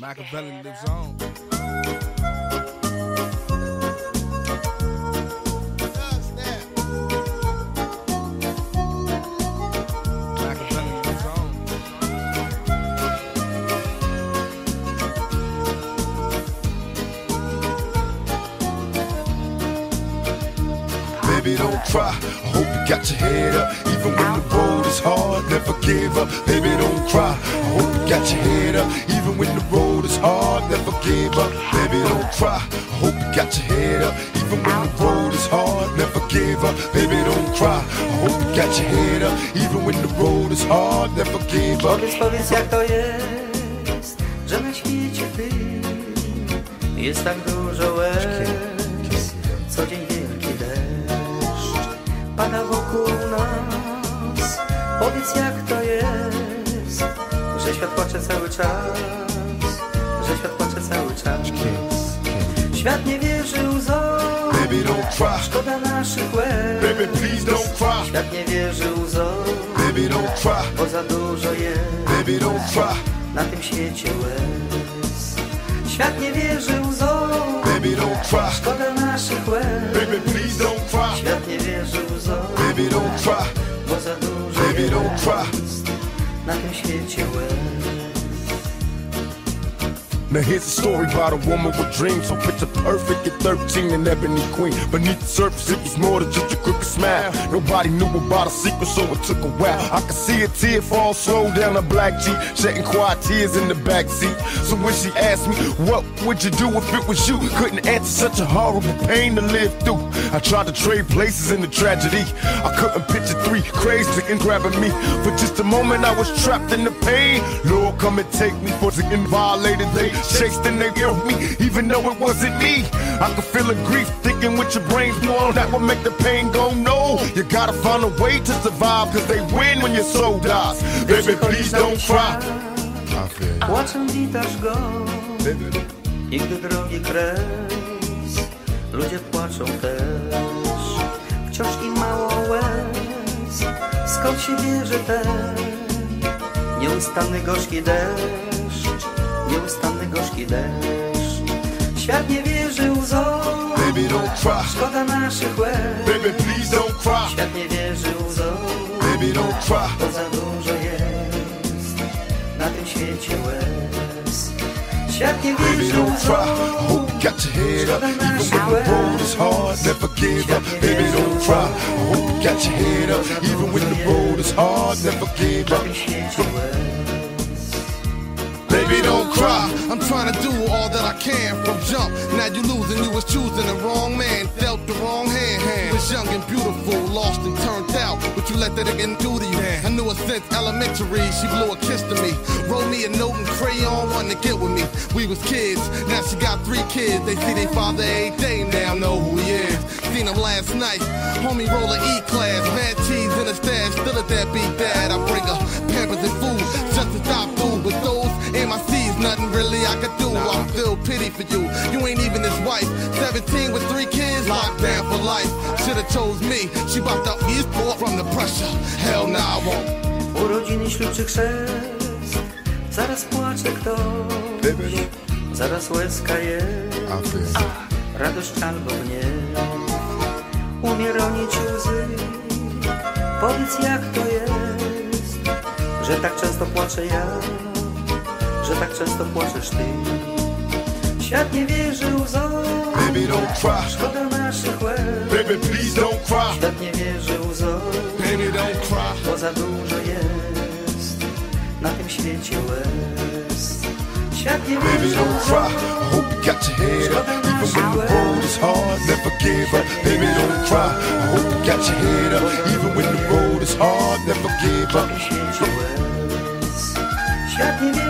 Machiavelli lives on. Lives on. Baby, don't cry. I hope you got your head up. Even when the road is hard, never give up. Baby, don't cry. I hope you got your head up. Even when the road is hard, never give up. Baby, don't cry. I hope you got your head up. Even when the road is hard, never give up. Baby, don't cry. I hope you got your head up. Even when the road is hard, never give up. Powiedz, powiedz jak to jest, że na świecie tym jest tak dużo łez. Co dzień wielki deszcz pada wokół nas. Powiedz jak to jest, że świat płacze cały czas, Świat nie wierzy łzom, Baby, don't cry. szkoda naszych łez. Baby, please don't cry. Świat nie wierzy łzom, Baby, don't cry. bo za dużo jest. Baby, don't cry. na tym świecie łez. Świat nie wierzy łzom, Baby, don't cry. szkoda naszych łez. Baby, please don't cry. Świat nie wierzy łzom, Baby, don't cry. bo za dużo Baby, don't jest cry. na tym świecie łez. Now here's a story about a woman with dreams. So picture perfect at 13 and ebony queen. Beneath the surface it was more than just a crooked smile. Nobody knew about a secret so it took a while. I could see a tear fall slow down her black cheek Shedding quiet tears in the back seat. So when she asked me what would you do if it was you? Couldn't answer such a horrible pain to live through. I tried to trade places in the tragedy. I couldn't picture three crazy and grabbing me. For just a moment I was trapped in the pain. Lord come and take me. For the violated They chased and they killed me even though it wasn't me. I could feel the grief thinking with your brains more That would make the pain go no. You gotta find a way to survive Cause they win when your soul dies. Baby please don't cry. Feel you. Płaczem witasz go. I gdy drogi kres, ludzie płaczą też. Wciąż im mało łez, skąd się bierze ten nieustanny gorzki deszcz, nieustanny gorzki deszcz. Świat nie wierzy łzom, Baby don't cry szkoda naszych łez. Baby please don't cry Świat nie wierzy łzom, Baby don't cry bo za dużo jest na tym świecie łez. Baby don't cry I hope you got your head up? Even when the road is hard Never give up. Baby don't cry I hope you got your head up? Even when the road is hard Never give up don't cry I'm trying to do all that I can from jump. Now you losing, you was choosing the wrong man, dealt the wrong hand. hand. Was young and beautiful, lost and turned out, but you let that again do to you. I knew her since elementary, she blew a kiss to me. Wrote me a note and crayon, wanted to get with me. We was kids, now she got three kids. They see their father every day, now know who he is. Seen him last night, homie roll a E-class, mad cheese in a stash, still at that deadbeat dad. I bring her feel pity for you. You ain't even his wife. 17 with three kids, locked down for life. Should've chose me. She about to ease more from the pressure. Hell nah, I won't. Urodziny ślub czy chrzest, zaraz płacze ktoś, zaraz łezka jest, you. radość albo gniew. Umie ronić łzy, powiedz jak to jest, że tak często płaczę ja, że tak często płaczesz ty. Świat nie wierzy łzom, Baby don't cry. Szkoda naszych łez. Baby please don't cry. Świat nie wierzy łzom, Baby don't cry. Bo za dużo jest. Na tym świecie łez. Świat nie Baby don't cry. I hope you got your head up. Even when the road is hard Never give up. Baby don't cry. I hope you got your head up. Even when the road is hard Never give up. Na tym świecie łez. Świat nie wierzy